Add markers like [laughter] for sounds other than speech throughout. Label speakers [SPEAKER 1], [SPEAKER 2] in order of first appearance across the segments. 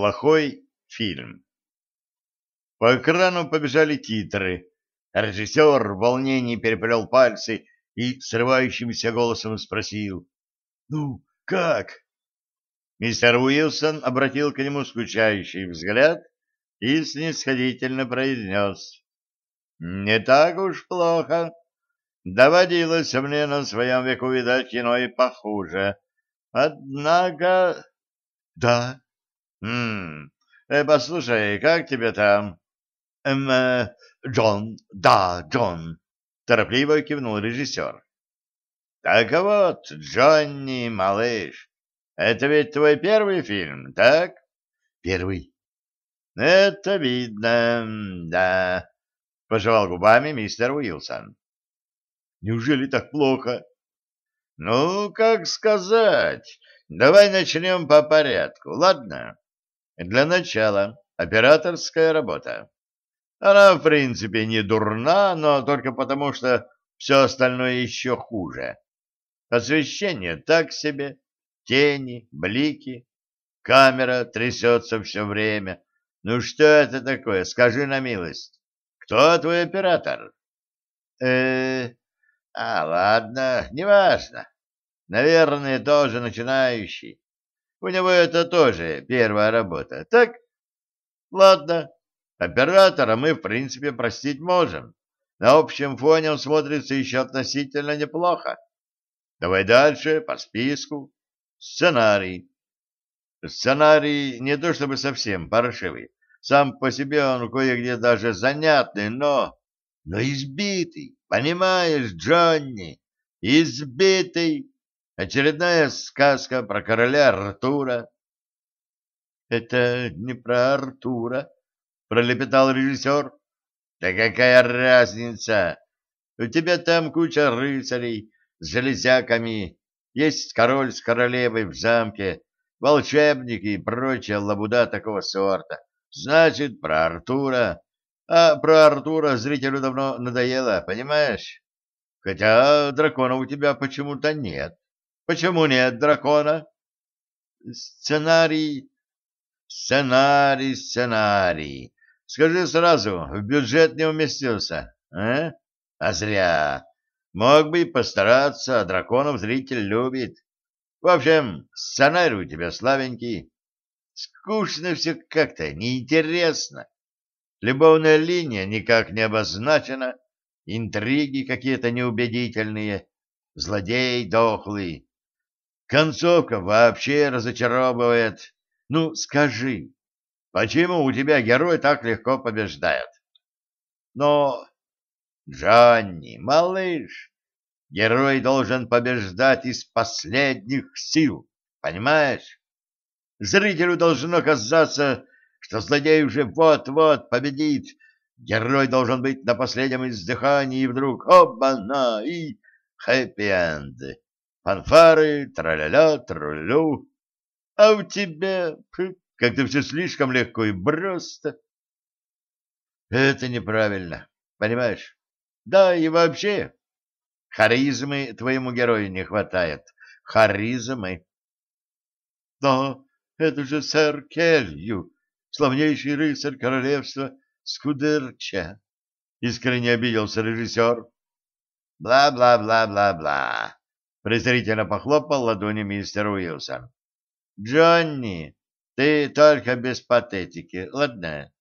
[SPEAKER 1] Плохой фильм. По экрану побежали титры. Режиссер в волнении переплел пальцы и срывающимся голосом спросил. «Ну, как?» Мистер Уилсон обратил к нему скучающий взгляд и снисходительно произнес. «Не так уж плохо. Доводилось мне на своем веку видать кино похуже. Однако...» «Да». «Хм... Э, послушай, как тебе там?» «Эм... Э, Джон, да, Джон», — торопливо кивнул режиссер. «Так вот, Джонни, малыш, это ведь твой первый фильм, так?» «Первый». «Это видно, да», — пожевал губами мистер Уилсон. «Неужели так плохо?» «Ну, как сказать. Давай начнем по порядку, ладно? Для начала операторская работа. Она, в принципе, не дурна, но только потому, что все остальное еще хуже. Освещение так себе, тени, блики, камера трясется все время. Ну что это такое, скажи на милость. Кто твой оператор? э А, ладно, неважно. Наверное, тоже начинающий. У него это тоже первая работа. Так? Ладно, Оператора мы, в принципе, простить можем. На общем фоне он смотрится еще относительно неплохо. Давай дальше, по списку. Сценарий. Сценарий не то чтобы совсем паршивый. Сам по себе он кое-где даже занятный, но... Но избитый, понимаешь, Джонни? Избитый. Очередная сказка про короля Артура. Это не про Артура, пролепетал режиссер. Да какая разница? У тебя там куча рыцарей с железяками, есть король с королевой в замке, волшебники и прочая лабуда такого сорта. Значит, про Артура. А про Артура зрителю давно надоело, понимаешь? Хотя дракона у тебя почему-то нет. Почему нет дракона? Сценарий... Сценарий, сценарий. Скажи сразу, в бюджет не уместился, а? А зря. Мог бы и постараться, а драконов зритель любит. В общем, сценарий у тебя славенький. Скучно все как-то, неинтересно. Любовная линия никак не обозначена, интриги какие-то неубедительные, злодей дохлый. Концовка вообще разочаровывает. Ну, скажи, Почему у тебя герой так легко побеждает? Но, Джонни, малыш, герой должен побеждать из последних сил, понимаешь? Зрителю должно казаться, что злодей уже вот-вот победит. Герой должен быть на последнем издыхании, и вдруг оба-на, и хэппи-энд. Фанфары, траля-ля, трулю. А у тебя как-то все слишком легко и просто. Это неправильно, понимаешь? Да и вообще, харизмы твоему герою не хватает. Харизмы. Но это же сэр Келью, славнейший рыцарь королевства Скудерча. Искренне обиделся режиссер. Бла-бла-бла-бла-бла. Презрительно похлопал ладони мистер Уилсон. Джонни, ты только без патетики, ладно?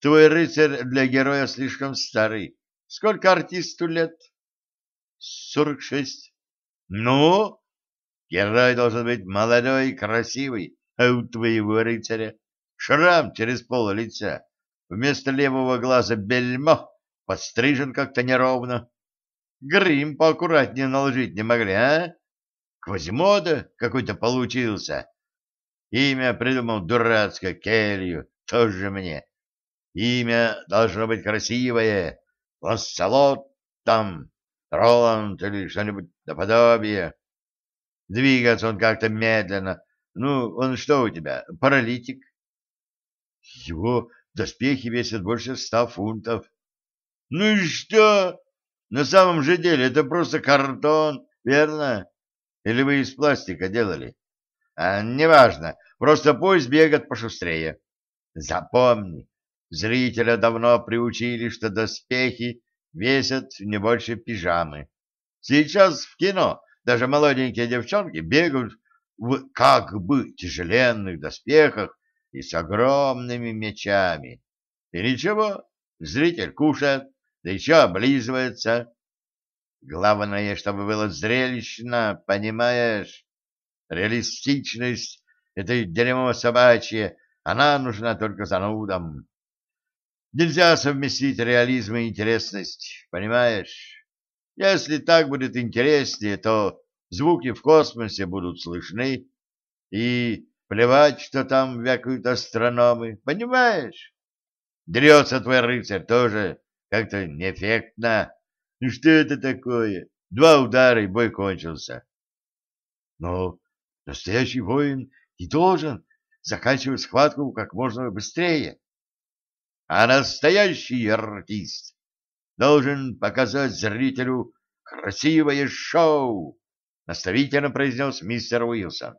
[SPEAKER 1] Твой рыцарь для героя слишком старый. Сколько артисту лет? Сорок шесть. Ну, герой должен быть молодой и красивый, а у твоего рыцаря шрам через пол лица. Вместо левого глаза бельмо, подстрижен как-то неровно. Грим поаккуратнее наложить не могли, а? Квазимода какой-то получился. Имя придумал дурацкое, Келью, тоже мне. Имя должно быть красивое. Ланселот там, Роланд или что-нибудь наподобие. Двигаться он как-то медленно. Ну, он что у тебя, паралитик? Его доспехи весят больше ста фунтов. Ну и что? На самом же деле это просто картон, верно? Или вы из пластика делали? А, неважно, Просто пусть бегает пошустрее. Запомни, зрителя давно приучили, что доспехи весят не больше пижамы. Сейчас в кино даже молоденькие девчонки бегают в как бы тяжеленных доспехах и с огромными мечами. И ничего, зритель кушает, да еще облизывается. Главное, чтобы было зрелищно, понимаешь? Реалистичность — это дерьмо собачье, она нужна только занудам. Нельзя совместить реализм и интересность, понимаешь? Если так будет интереснее, то звуки в космосе будут слышны, и плевать, что там вякают астрономы, понимаешь? Дерется твой рыцарь тоже как-то неэффектно. Ну что это такое? Два удара, и бой кончился. Но настоящий воин и должен заканчивать схватку как можно быстрее. А настоящий артист должен показать зрителю красивое шоу, наставительно произнес мистер Уилсон.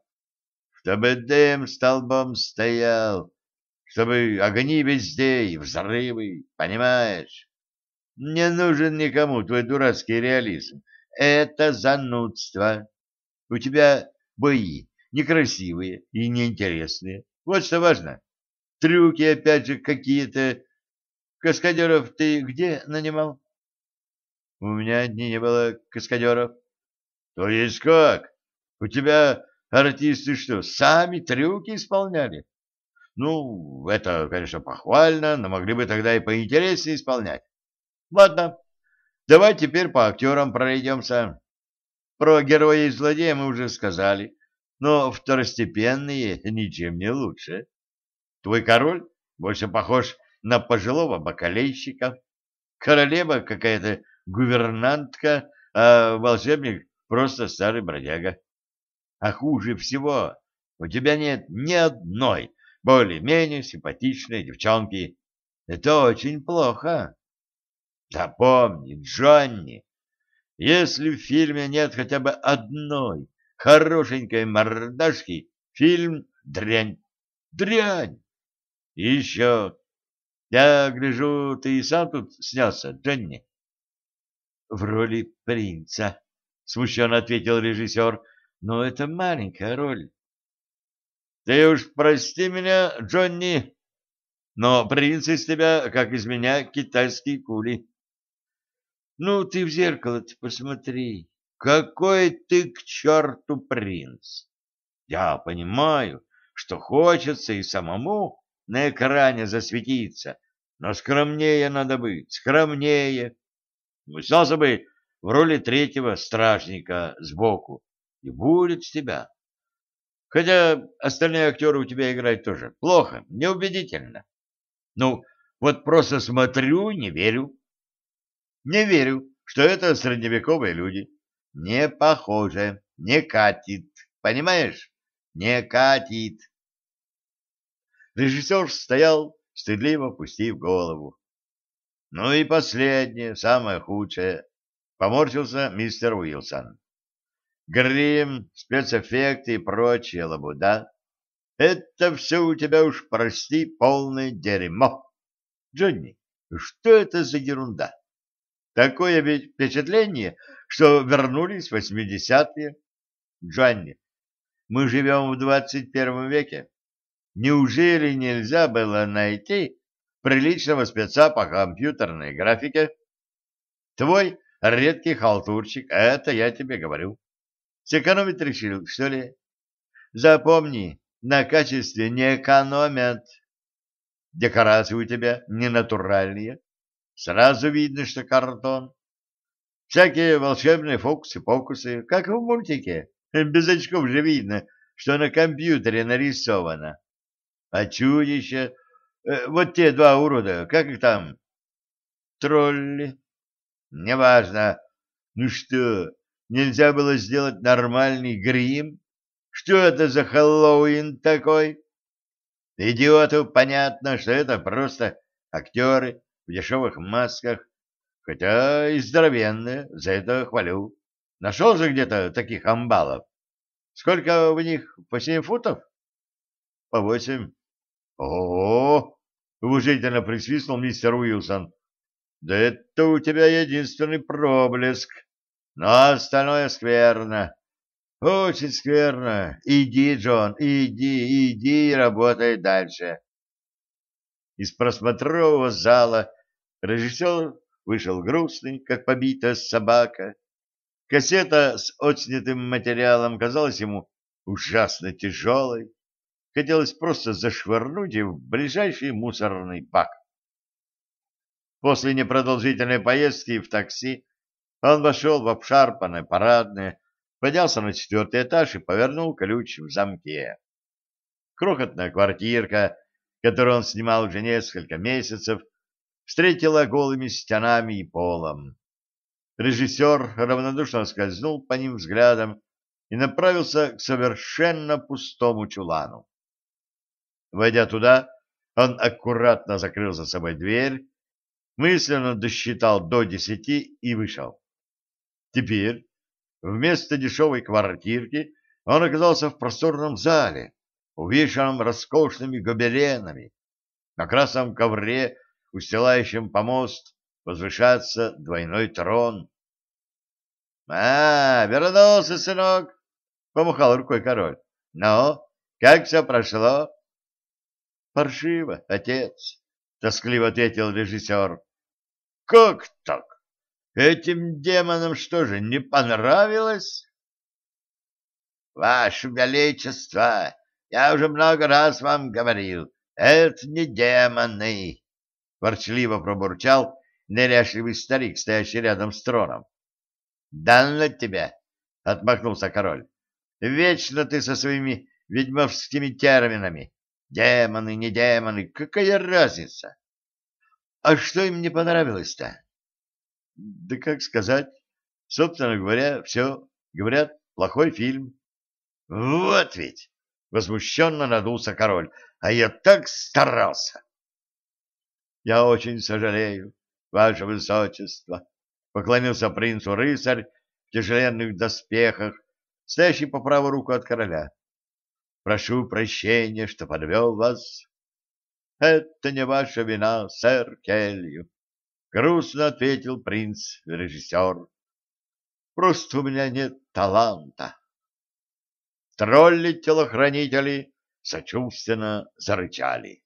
[SPEAKER 1] Чтобы дым столбом стоял, чтобы огни везде и взрывы, понимаешь? Не нужен никому твой дурацкий реализм. Это занудство. У тебя бои некрасивые и неинтересные. Вот что важно. Трюки опять же какие-то. Каскадеров ты где нанимал? У меня не было каскадеров. То есть как? У тебя артисты что, сами трюки исполняли? Ну, это, конечно, похвально, но могли бы тогда и поинтереснее исполнять. Ладно, давай теперь по актерам пройдемся. Про героя и злодея мы уже сказали, но второстепенные ничем не лучше. Твой король больше похож на пожилого бакалейщика, королева какая-то гувернантка, а волшебник просто старый бродяга. А хуже всего, у тебя нет ни одной более-менее симпатичной девчонки. Это очень плохо. Запомни, Джонни, если в фильме нет хотя бы одной хорошенькой мордашки, фильм дрянь. Дрянь! Еще, я гляжу, ты и сам тут снялся, Джонни. В роли принца, смущенно ответил режиссер, но это маленькая роль. Ты уж прости меня, Джонни, но принц из тебя, как из меня, китайские кули. Ну, ты в зеркало-то посмотри. Какой ты к черту принц! Я понимаю, что хочется и самому на экране засветиться, но скромнее надо быть, скромнее. Снялся бы в роли третьего стражника сбоку, и будет с тебя. Хотя остальные актеры у тебя играют тоже плохо, неубедительно. Ну, вот просто смотрю, не верю. Не верю, что это средневековые люди. Не похоже, не катит, понимаешь? Не катит. Режиссер стоял, стыдливо пустив голову. Ну и последнее, самое худшее, поморщился мистер Уилсон. Грим, спецэффекты и прочее лабуда. Это все у тебя уж, прости, полное дерьмо. Джонни, что это за ерунда? Такое впечатление, что вернулись восьмидесятые. Джонни, мы живем в двадцать первом веке. Неужели нельзя было найти приличного спеца по компьютерной графике? Твой редкий халтурщик, это я тебе говорю. Сэкономить решил, что ли? Запомни, на качестве не экономят. Декорации у тебя не натуральные. Сразу видно, что картон. Всякие волшебные фокусы-покусы, как в мультике. [laughs] Без очков же видно, что на компьютере нарисовано. А чудище... Э, вот те два урода, как их там? Тролли. Неважно. Ну что, нельзя было сделать нормальный грим? Что это за Хэллоуин такой? Идиоту понятно, что это просто актеры, в дешевых масках, хотя и здоровенные, за это хвалю. Нашел же где-то таких амбалов. Сколько в них? По семь футов? по восемь. О, уважительно присвистнул мистер Уилсон. Да это у тебя единственный проблеск. Но остальное скверно. Очень скверно. Иди, Джон, иди, иди, работай дальше. Из просмотрового зала режиссер вышел грустный, как побитая собака. Кассета с отснятым материалом казалась ему ужасно тяжелой. Хотелось просто зашвырнуть ее в ближайший мусорный бак. После непродолжительной поездки в такси он вошел в обшарпанное парадное, поднялся на четвертый этаж и повернул ключ в замке. Крохотная квартирка, которую он снимал уже несколько месяцев, встретила голыми стенами и полом. Режиссер равнодушно скользнул по ним взглядом и направился к совершенно пустому чулану. Войдя туда, он аккуратно закрыл за собой дверь, мысленно досчитал до десяти и вышел. Теперь вместо дешевой квартирки он оказался в просторном зале, увешанном роскошными гобеленами. На красном ковре, устилающем помост, возвышается двойной трон. — А, вернулся, сынок! — помахал рукой король. — Ну, как все прошло? — Паршиво, отец, — тоскливо ответил режиссер. — Как так? Этим демонам что же, не понравилось? — Ваше Величество, я уже много раз вам говорил, это не демоны, — ворчливо пробурчал неряшливый старик, стоящий рядом с троном. — Да на тебя! — отмахнулся король. — Вечно ты со своими ведьмовскими терминами. Демоны, не демоны, какая разница? — А что им не понравилось-то? — Да как сказать? Собственно говоря, все. Говорят, плохой фильм. — Вот ведь! — возмущенно надулся король. — А я так старался! — Я очень сожалею, ваше высочество, — поклонился принцу рыцарь в тяжеленных доспехах, стоящий по правую руку от короля. — Прошу прощения, что подвел вас. — Это не ваша вина, сэр Келью, — грустно ответил принц-режиссер. — Просто у меня нет таланта. Тролли-телохранители сочувственно зарычали.